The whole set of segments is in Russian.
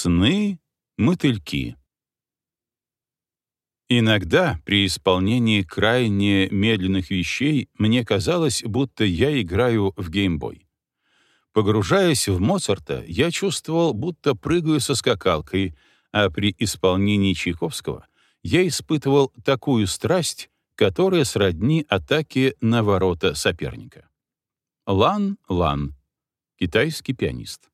Сны-мотыльки. Иногда при исполнении крайне медленных вещей мне казалось, будто я играю в геймбой. Погружаясь в Моцарта, я чувствовал, будто прыгаю со скакалкой, а при исполнении Чайковского я испытывал такую страсть, которая сродни атаке на ворота соперника. Лан Лан, китайский пианист.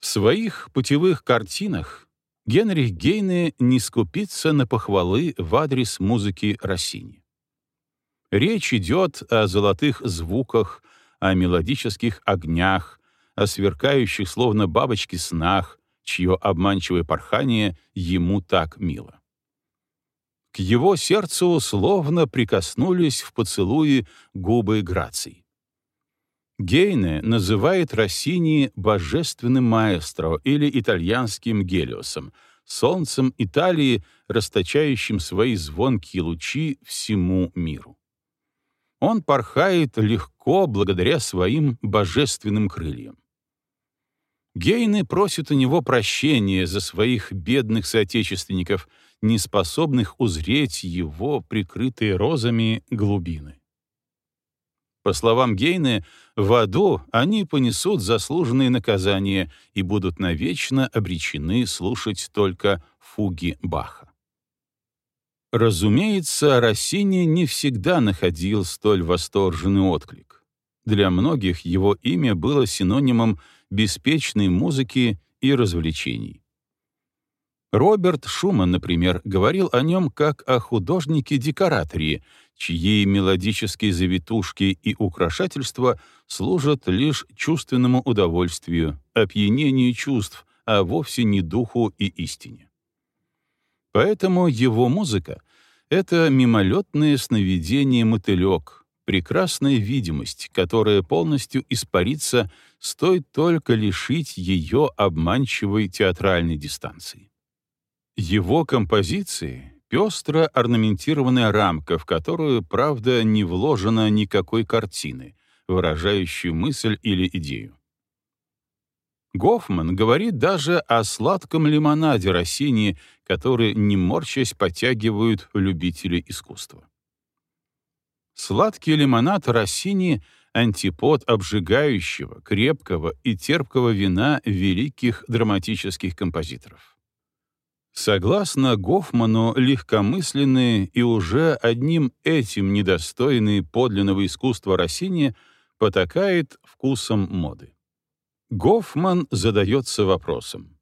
В своих путевых картинах Генрих Гейне не скупится на похвалы в адрес музыки Россини. Речь идет о золотых звуках, о мелодических огнях, о сверкающих словно бабочки снах, чье обманчивое порхание ему так мило. К его сердцу словно прикоснулись в поцелуи губы Граций. Гейне называет Россини божественным маэстро или итальянским Гелиосом, солнцем Италии, расточающим свои звонкие лучи всему миру. Он порхает легко благодаря своим божественным крыльям. Гейны просит у него прощения за своих бедных соотечественников, не способных узреть его прикрытые розами глубины. По словам Гейне, в аду они понесут заслуженные наказания и будут навечно обречены слушать только фуги Баха. Разумеется, Россини не всегда находил столь восторженный отклик. Для многих его имя было синонимом беспечной музыки и развлечений. Роберт Шуман, например, говорил о нем как о художнике-декораторе, чьи мелодические завитушки и украшательства служат лишь чувственному удовольствию, опьянению чувств, а вовсе не духу и истине. Поэтому его музыка — это мимолетное сновидение мотылек, прекрасная видимость, которая полностью испарится, стоит только лишить ее обманчивой театральной дистанции. Его композиции — пестро орнаментированная рамка, в которую, правда, не вложено никакой картины, выражающей мысль или идею. Гофман говорит даже о сладком лимонаде Россини, который, не морщась, подтягивают любители искусства. Сладкий лимонад Россини — антипод обжигающего, крепкого и терпкого вина великих драматических композиторов. Согласно Гофману, легкомысленные и уже одним этим недостойные подлинного искусства Россини потакает вкусом моды. Гофман задается вопросом,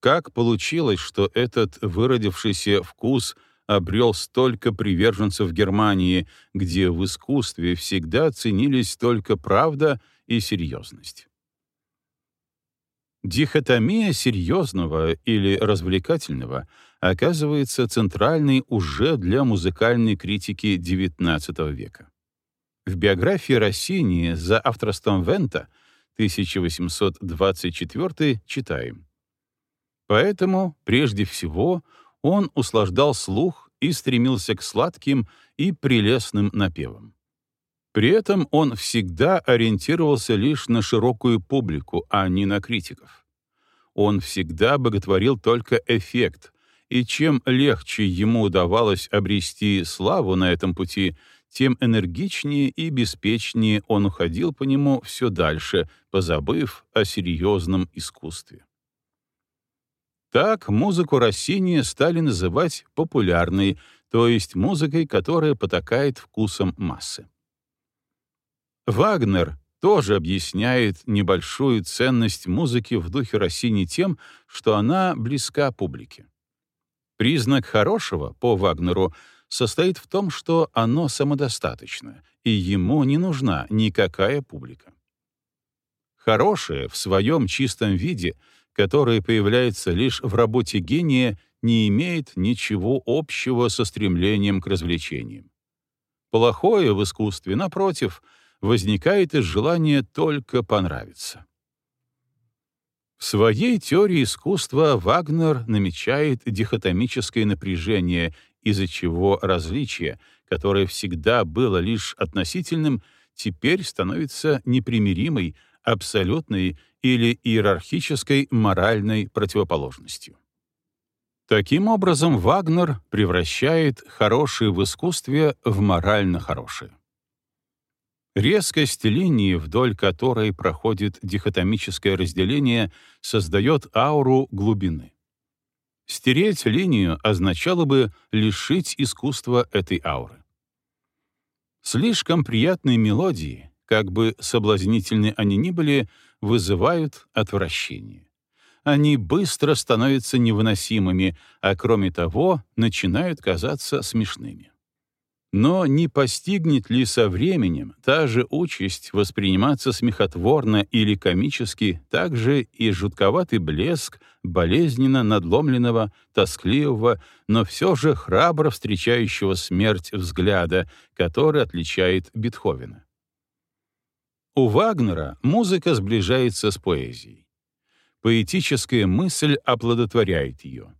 как получилось, что этот выродившийся вкус обрел столько приверженцев Германии, где в искусстве всегда ценились только правда и серьезность? Дихотомия серьезного или развлекательного оказывается центральной уже для музыкальной критики XIX века. В биографии Россини за авторством Вента 1824 читаем. Поэтому, прежде всего, он услаждал слух и стремился к сладким и прелестным напевам. При этом он всегда ориентировался лишь на широкую публику, а не на критиков. Он всегда боготворил только эффект, и чем легче ему удавалось обрести славу на этом пути, тем энергичнее и беспечнее он уходил по нему все дальше, позабыв о серьезном искусстве. Так музыку Россини стали называть популярной, то есть музыкой, которая потакает вкусом массы. Вагнер тоже объясняет небольшую ценность музыки в духе Россини тем, что она близка публике. Признак хорошего, по Вагнеру, состоит в том, что оно самодостаточно, и ему не нужна никакая публика. Хорошее в своем чистом виде, которое появляется лишь в работе гения, не имеет ничего общего со стремлением к развлечениям. Плохое в искусстве, напротив — возникает из желания только понравиться. В своей теории искусства Вагнер намечает дихотомическое напряжение, из-за чего различие, которое всегда было лишь относительным, теперь становится непримиримой, абсолютной или иерархической моральной противоположностью. Таким образом, Вагнер превращает хорошее в искусстве в морально хорошее. Резкость линии, вдоль которой проходит дихотомическое разделение, создает ауру глубины. Стереть линию означало бы лишить искусства этой ауры. Слишком приятные мелодии, как бы соблазнительны они ни были, вызывают отвращение. Они быстро становятся невыносимыми, а кроме того, начинают казаться смешными. Но не постигнет ли со временем та же участь восприниматься смехотворно или комически, так же и жутковатый блеск болезненно надломленного, тоскливого, но все же храбро встречающего смерть взгляда, который отличает Бетховена? У Вагнера музыка сближается с поэзией. Поэтическая мысль оплодотворяет ее.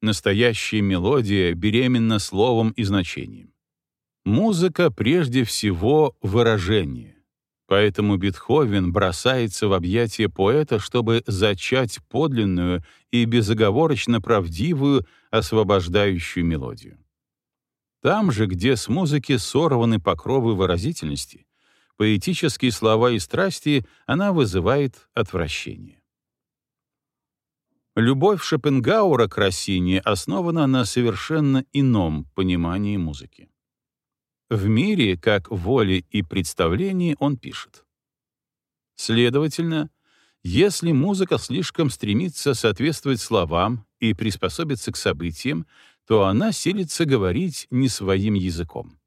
Настоящая мелодия беременна словом и значением. Музыка прежде всего выражение. Поэтому Бетховен бросается в объятия поэта, чтобы зачать подлинную и безоговорочно правдивую, освобождающую мелодию. Там же, где с музыки сорваны покровы выразительности, поэтические слова и страсти, она вызывает отвращение. Любовь Шопенгауэра к Россине основана на совершенно ином понимании музыки. В мире, как воле и представлении, он пишет. Следовательно, если музыка слишком стремится соответствовать словам и приспособиться к событиям, то она силится говорить не своим языком.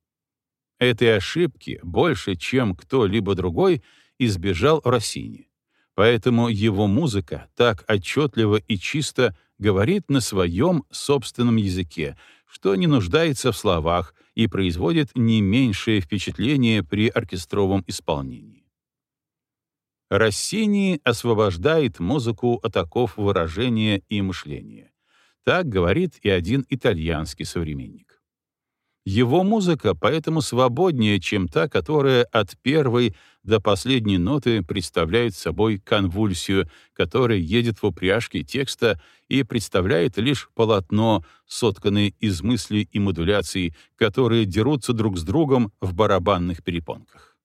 Этой ошибки больше, чем кто-либо другой, избежал Россини. Поэтому его музыка так отчетливо и чисто говорит на своем собственном языке, что не нуждается в словах и производит не меньшее впечатление при оркестровом исполнении. Россини освобождает музыку от оков выражения и мышления. Так говорит и один итальянский современник. Его музыка поэтому свободнее, чем та, которая от первой до последней ноты представляет собой конвульсию, которая едет в упряжке текста и представляет лишь полотно, сотканное из мыслей и модуляций, которые дерутся друг с другом в барабанных перепонках.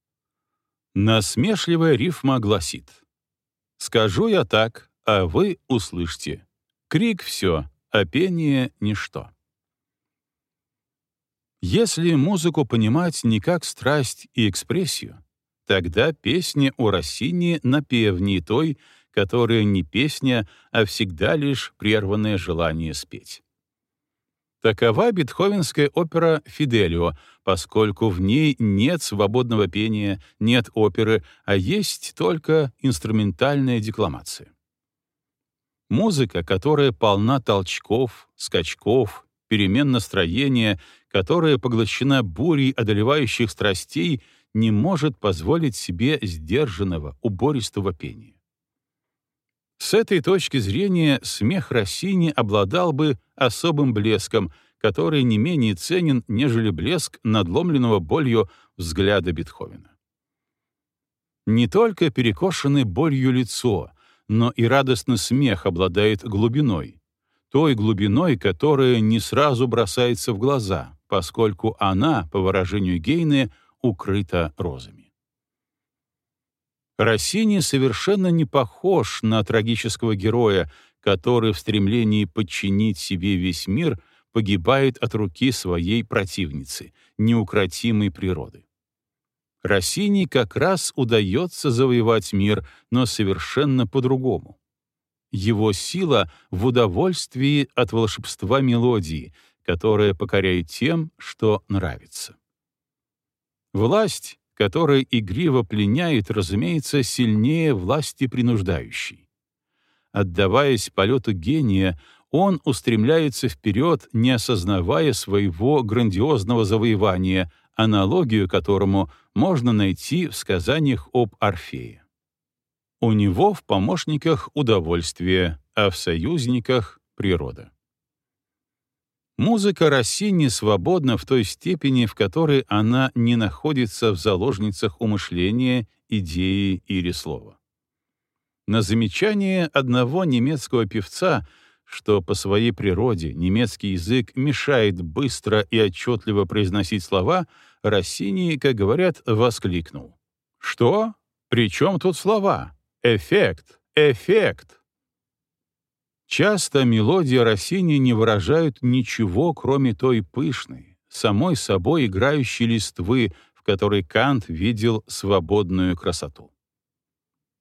Насмешливая рифма гласит «Скажу я так, а вы услышьте. Крик — все, а пение — ничто». Если музыку понимать не как страсть и экспрессию, тогда песня у Россини напевнее той, которая не песня, а всегда лишь прерванное желание спеть. Такова бетховенская опера «Фиделио», поскольку в ней нет свободного пения, нет оперы, а есть только инструментальная декламация. Музыка, которая полна толчков, скачков, перемен настроения, которая поглощена бурей одолевающих страстей, не может позволить себе сдержанного, убористого пения. С этой точки зрения смех Россини обладал бы особым блеском, который не менее ценен, нежели блеск надломленного болью взгляда Бетховена. Не только перекошенное болью лицо, но и радостный смех обладает глубиной, той глубиной, которая не сразу бросается в глаза, поскольку она, по выражению Гейне, укрыта розами. Россини совершенно не похож на трагического героя, который в стремлении подчинить себе весь мир погибает от руки своей противницы, неукротимой природы. Россини как раз удается завоевать мир, но совершенно по-другому. Его сила в удовольствии от волшебства мелодии, которая покоряет тем, что нравится. Власть, которая игриво пленяет, разумеется, сильнее власти принуждающей. Отдаваясь полету гения, он устремляется вперед, не осознавая своего грандиозного завоевания, аналогию которому можно найти в сказаниях об Орфее. У него в помощниках удовольствие, а в союзниках — природа. Музыка Россини свободна в той степени, в которой она не находится в заложницах умышления, идеи или слова. На замечание одного немецкого певца, что по своей природе немецкий язык мешает быстро и отчетливо произносить слова, Россини, как говорят, воскликнул. «Что? При чем тут слова? Эффект! Эффект!» Часто мелодии Россини не выражают ничего, кроме той пышной, самой собой играющей листвы, в которой Кант видел свободную красоту.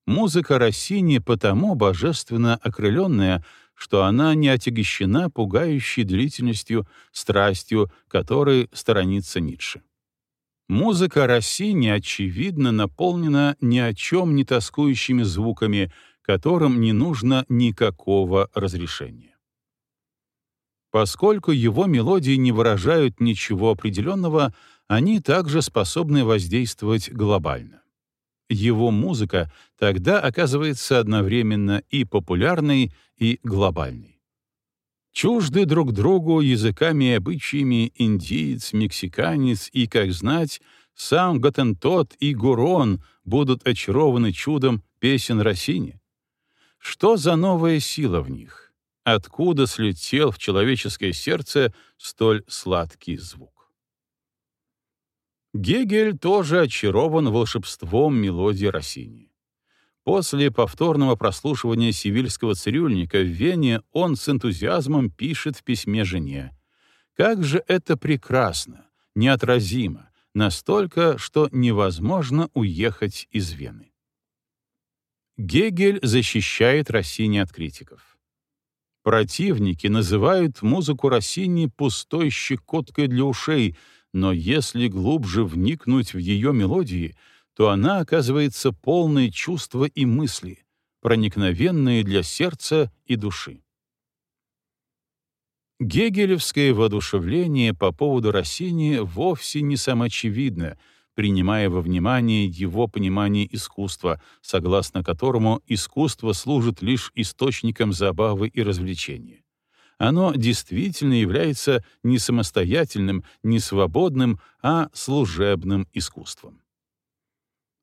Музыка Россини потому божественно окрыленная, что она не отягощена пугающей длительностью, страстью, которой сторонится Ницше. Музыка Россини, очевидно, наполнена ни о чем не тоскующими звуками, которым не нужно никакого разрешения. Поскольку его мелодии не выражают ничего определенного, они также способны воздействовать глобально. Его музыка тогда оказывается одновременно и популярной, и глобальной. Чужды друг другу языками и обычаями индиец, мексиканец и, как знать, сам Готентот и Гурон будут очарованы чудом песен Россини. Что за новая сила в них? Откуда слетел в человеческое сердце столь сладкий звук? Гегель тоже очарован волшебством мелодии Россини. После повторного прослушивания сивильского цирюльника в Вене он с энтузиазмом пишет в письме жене. «Как же это прекрасно, неотразимо, настолько, что невозможно уехать из Вены». Гегель защищает Россини от критиков. Противники называют музыку Россини пустой щекоткой для ушей, но если глубже вникнуть в ее мелодии — то она оказывается полной чувства и мысли, проникновенные для сердца и души. Гегелевское воодушевление по поводу Россини вовсе не самоочевидно, принимая во внимание его понимание искусства, согласно которому искусство служит лишь источником забавы и развлечения. Оно действительно является не самостоятельным, не свободным, а служебным искусством.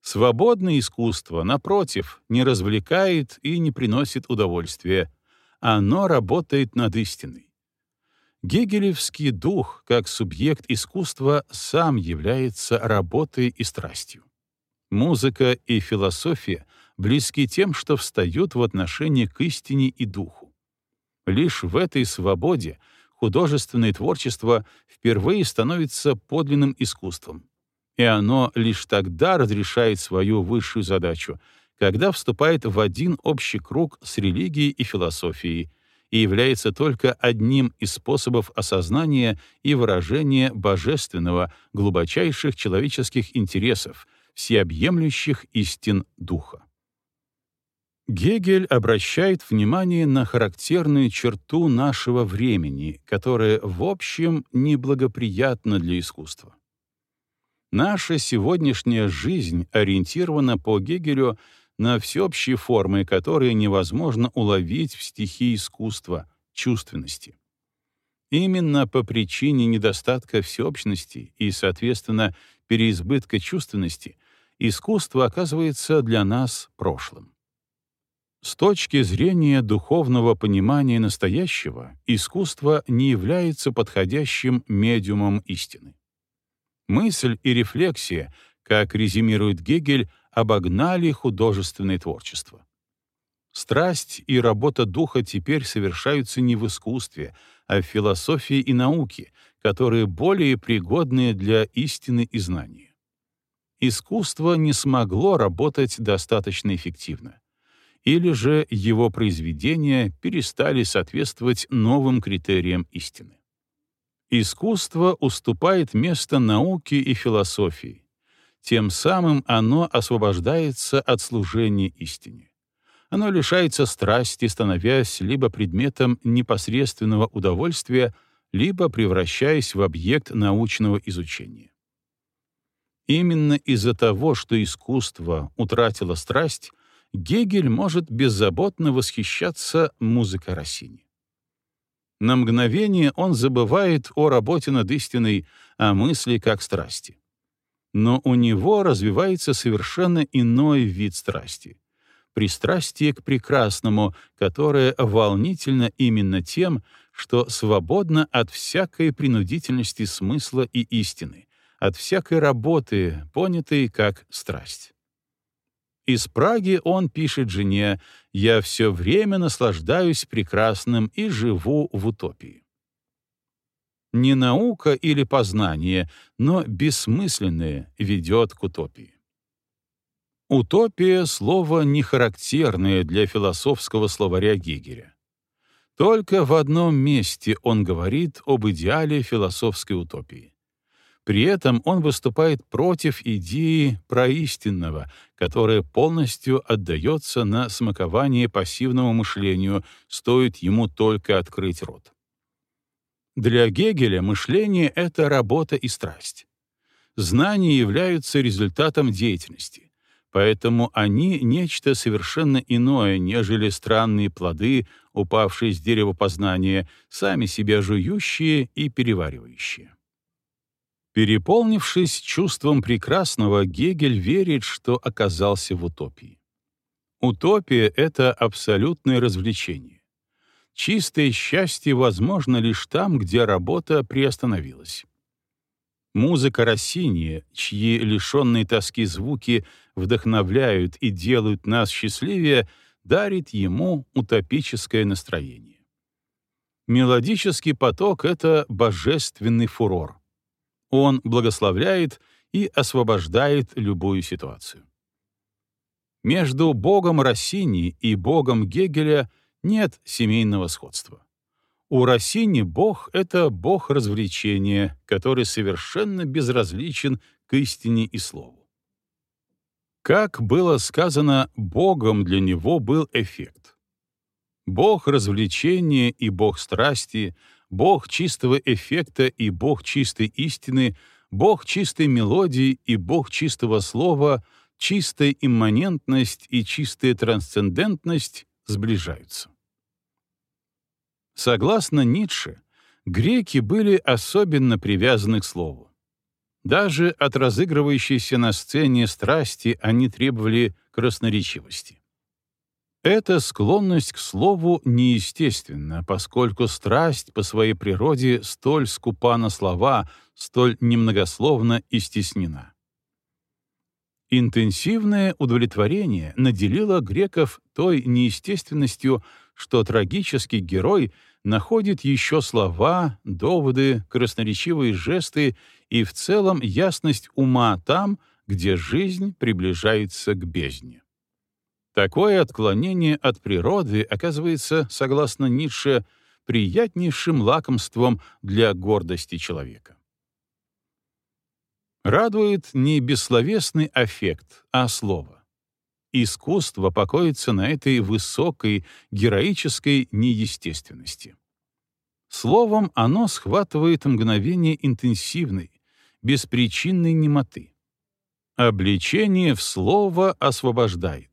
Свободное искусство, напротив, не развлекает и не приносит удовольствия. Оно работает над истиной. Гегелевский дух, как субъект искусства, сам является работой и страстью. Музыка и философия близки тем, что встают в отношении к истине и духу. Лишь в этой свободе художественное творчество впервые становится подлинным искусством и оно лишь тогда разрешает свою высшую задачу, когда вступает в один общий круг с религией и философией и является только одним из способов осознания и выражения божественного, глубочайших человеческих интересов, всеобъемлющих истин духа. Гегель обращает внимание на характерную черту нашего времени, которая, в общем, неблагоприятна для искусства. Наша сегодняшняя жизнь ориентирована по Гегелю на всеобщие формы, которые невозможно уловить в стихии искусства, чувственности. Именно по причине недостатка всеобщности и, соответственно, переизбытка чувственности искусство оказывается для нас прошлым. С точки зрения духовного понимания настоящего, искусство не является подходящим медиумом истины. Мысль и рефлексия, как резюмирует Гегель, обогнали художественное творчество. Страсть и работа духа теперь совершаются не в искусстве, а в философии и науке, которые более пригодны для истины и знания. Искусство не смогло работать достаточно эффективно. Или же его произведения перестали соответствовать новым критериям истины. Искусство уступает место науке и философии. Тем самым оно освобождается от служения истине. Оно лишается страсти, становясь либо предметом непосредственного удовольствия, либо превращаясь в объект научного изучения. Именно из-за того, что искусство утратило страсть, Гегель может беззаботно восхищаться музыкой Россини. На мгновение он забывает о работе над истиной, о мысли как страсти. Но у него развивается совершенно иной вид страсти. пристрастие к прекрасному, которое волнительно именно тем, что свободно от всякой принудительности смысла и истины, от всякой работы, понятой как страсть. Из Праги он пишет жене «Я все время наслаждаюсь прекрасным и живу в утопии». Не наука или познание, но бессмысленное ведет к утопии. Утопия — слово не характерное для философского словаря Гегеля. Только в одном месте он говорит об идеале философской утопии. При этом он выступает против идеи проистинного, которая полностью отдается на смакование пассивному мышлению, стоит ему только открыть рот. Для Гегеля мышление — это работа и страсть. Знания являются результатом деятельности, поэтому они — нечто совершенно иное, нежели странные плоды, упавшие с дерева познания, сами себя жующие и переваривающие. Переполнившись чувством прекрасного, Гегель верит, что оказался в утопии. Утопия — это абсолютное развлечение. Чистое счастье возможно лишь там, где работа приостановилась. Музыка Россини, чьи лишенные тоски звуки вдохновляют и делают нас счастливее, дарит ему утопическое настроение. Мелодический поток — это божественный фурор. Он благословляет и освобождает любую ситуацию. Между Богом Россини и Богом Гегеля нет семейного сходства. У Россини Бог — это Бог развлечения, который совершенно безразличен к истине и слову. Как было сказано, Богом для него был эффект. Бог развлечения и Бог страсти — Бог чистого эффекта и Бог чистой истины, Бог чистой мелодии и Бог чистого слова, чистая имманентность и чистая трансцендентность сближаются. Согласно Ницше, греки были особенно привязаны к слову. Даже от разыгрывающейся на сцене страсти они требовали красноречивости. Эта склонность к слову неестественна, поскольку страсть по своей природе столь скупа на слова, столь немногословно и стеснена. Интенсивное удовлетворение наделило греков той неестественностью, что трагический герой находит еще слова, доводы, красноречивые жесты и в целом ясность ума там, где жизнь приближается к бездне. Такое отклонение от природы оказывается, согласно Ницше, приятнейшим лакомством для гордости человека. Радует не бессловесный аффект, а слово. Искусство покоится на этой высокой, героической неестественности. Словом, оно схватывает мгновение интенсивной, беспричинной немоты. Обличение в слово освобождает.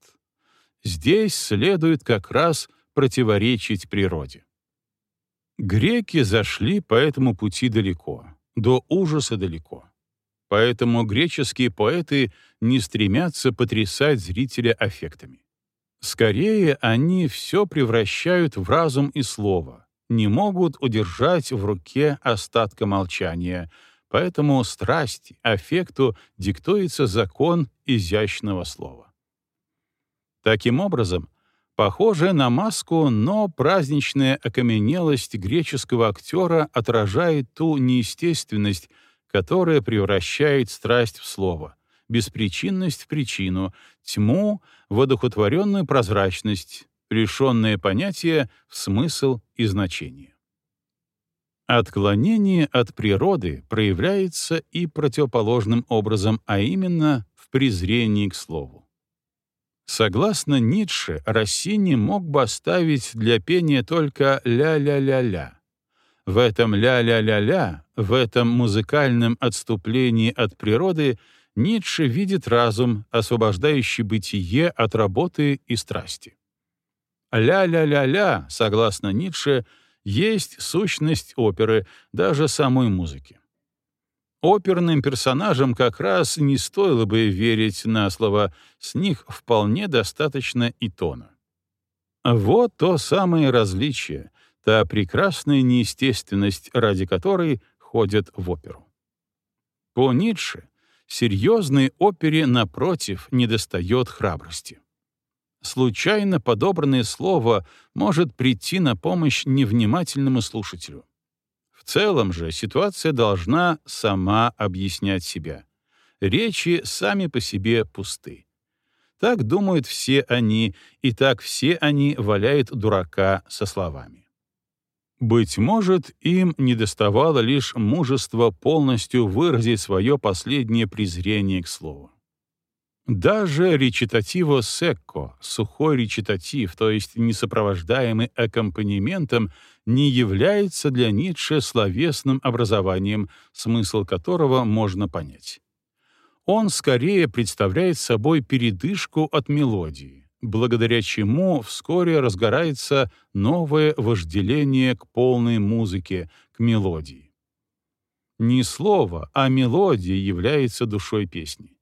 Здесь следует как раз противоречить природе. Греки зашли по этому пути далеко, до ужаса далеко. Поэтому греческие поэты не стремятся потрясать зрителя аффектами. Скорее, они все превращают в разум и слово, не могут удержать в руке остатка молчания, поэтому страсти, аффекту диктуется закон изящного слова. Таким образом, похожая на маску, но праздничная окаменелость греческого актера отражает ту неестественность, которая превращает страсть в слово, беспричинность в причину, тьму в одухотворенную прозрачность, лишенное понятия в смысл и значение. Отклонение от природы проявляется и противоположным образом, а именно в презрении к слову. Согласно Ницше, Россини мог бы оставить для пения только «ля-ля-ля-ля». В этом «ля-ля-ля-ля», в этом музыкальном отступлении от природы Ницше видит разум, освобождающий бытие от работы и страсти. «Ля-ля-ля-ля», согласно Ницше, есть сущность оперы, даже самой музыки. Оперным персонажам как раз не стоило бы верить на слово, с них вполне достаточно и тона. Вот то самое различие, та прекрасная неестественность, ради которой ходят в оперу. По Ницше серьезной опере, напротив, недостает храбрости. Случайно подобранное слово может прийти на помощь невнимательному слушателю. В целом же ситуация должна сама объяснять себя. Речи сами по себе пусты. Так думают все они, и так все они валяют дурака со словами. Быть может, им недоставало лишь мужества полностью выразить свое последнее презрение к слову. Даже речитативо секко, сухой речитатив, то есть несопровождаемый аккомпанементом, не является для Ницше словесным образованием, смысл которого можно понять. Он скорее представляет собой передышку от мелодии, благодаря чему вскоре разгорается новое вожделение к полной музыке, к мелодии. Не слово, а мелодия является душой песни.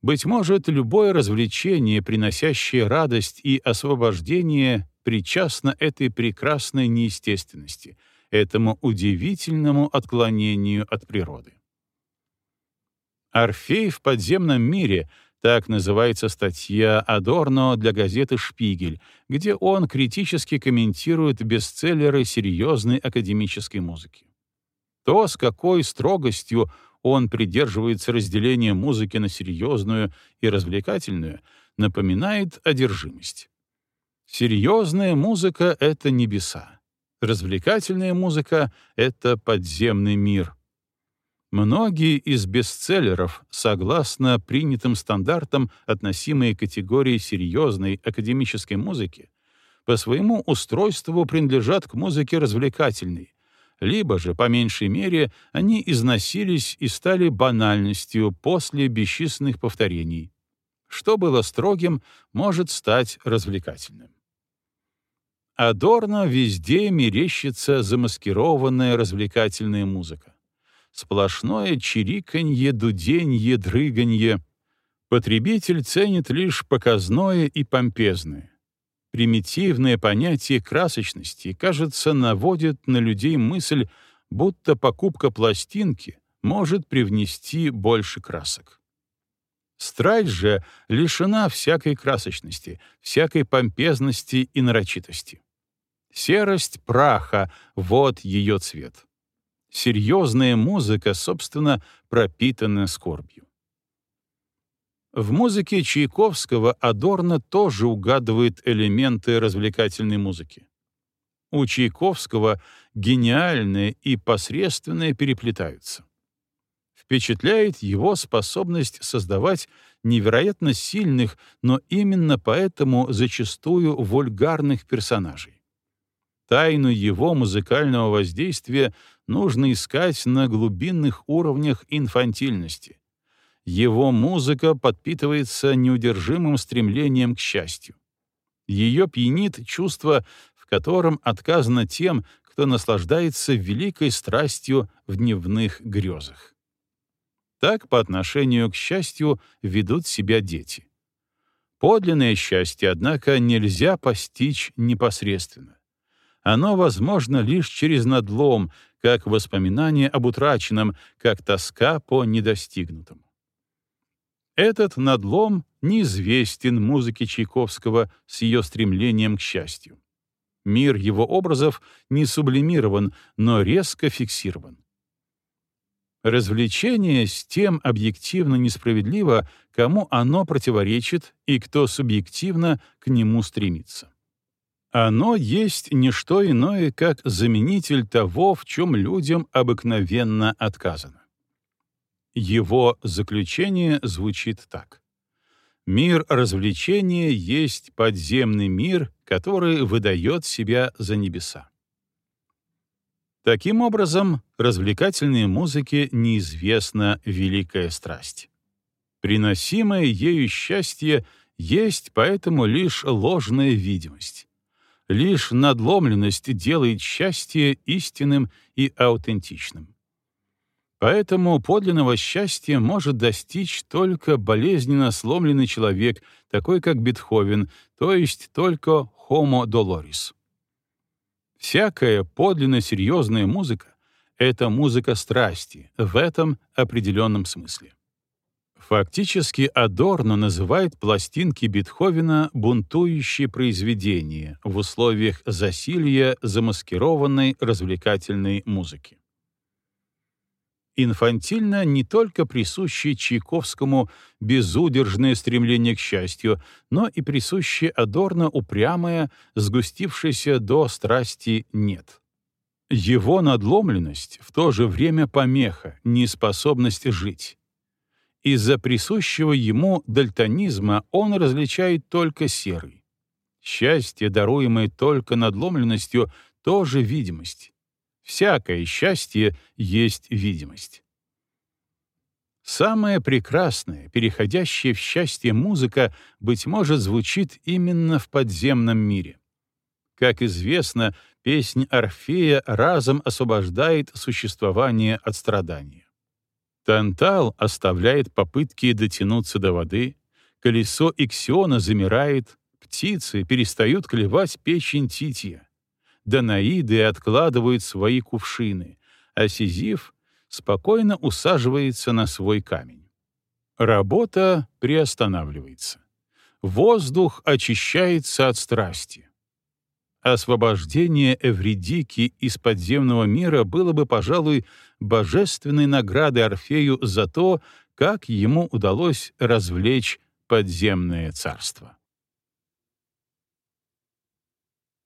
Быть может, любое развлечение, приносящее радость и освобождение, причастно этой прекрасной неестественности, этому удивительному отклонению от природы. «Орфей в подземном мире» — так называется статья Адорно для газеты «Шпигель», где он критически комментирует бестселлеры серьезной академической музыки. То, с какой строгостью он придерживается разделения музыки на серьезную и развлекательную, напоминает одержимость. Серьезная музыка — это небеса. Развлекательная музыка — это подземный мир. Многие из бестселлеров, согласно принятым стандартам, относимые к категории серьезной академической музыки, по своему устройству принадлежат к музыке развлекательной, либо же, по меньшей мере, они износились и стали банальностью после бесчисленных повторений. Что было строгим, может стать развлекательным. Адорно везде мерещится замаскированная развлекательная музыка. Сплошное чириканье, дуденье, дрыганье. Потребитель ценит лишь показное и помпезное. Примитивное понятие красочности, кажется, наводит на людей мысль, будто покупка пластинки может привнести больше красок. Страсть же лишена всякой красочности, всякой помпезности и нарочитости. Серость праха — вот ее цвет. Серьезная музыка, собственно, пропитана скорбью. В музыке Чайковского Адорно тоже угадывает элементы развлекательной музыки. У Чайковского гениальное и посредственное переплетаются. Впечатляет его способность создавать невероятно сильных, но именно поэтому зачастую вульгарных персонажей. Тайну его музыкального воздействия нужно искать на глубинных уровнях инфантильности, его музыка подпитывается неудержимым стремлением к счастью. Ее пьянит чувство, в котором отказано тем, кто наслаждается великой страстью в дневных грезах. Так по отношению к счастью ведут себя дети. Подлинное счастье, однако, нельзя постичь непосредственно. Оно возможно лишь через надлом, как воспоминание об утраченном, как тоска по недостигнутому. Этот надлом неизвестен музыке Чайковского с ее стремлением к счастью. Мир его образов не сублимирован, но резко фиксирован. Развлечение с тем объективно несправедливо, кому оно противоречит и кто субъективно к нему стремится. Оно есть не что иное, как заменитель того, в чем людям обыкновенно отказано. Его заключение звучит так. Мир развлечения есть подземный мир, который выдает себя за небеса. Таким образом, развлекательной музыке неизвестна великая страсть. Приносимое ею счастье есть поэтому лишь ложная видимость. Лишь надломленность делает счастье истинным и аутентичным. Поэтому подлинного счастья может достичь только болезненно сломленный человек, такой как Бетховен, то есть только Homo Doloris. Всякая подлинно серьезная музыка — это музыка страсти в этом определенном смысле. Фактически Адорно называет пластинки Бетховена бунтующие произведения в условиях засилья замаскированной развлекательной музыки. Инфантильно не только присущее Чайковскому безудержное стремление к счастью, но и присущее Адорно упрямое, сгустившееся до страсти «нет». Его надломленность в то же время помеха, неспособность жить. Из-за присущего ему дальтонизма он различает только серый. Счастье, даруемое только надломленностью, тоже видимость. Всякое счастье есть видимость. Самая прекрасная, переходящая в счастье музыка, быть может, звучит именно в подземном мире. Как известно, песнь Орфея разом освобождает существование от страдания. Тантал оставляет попытки дотянуться до воды, колесо Иксиона замирает, птицы перестают клевать печень Тития, Данаиды откладывают свои кувшины, а Сизиф спокойно усаживается на свой камень. Работа приостанавливается. Воздух очищается от страсти. Освобождение Эвридики из подземного мира было бы, пожалуй, божественной наградой Орфею за то, как ему удалось развлечь подземное царство.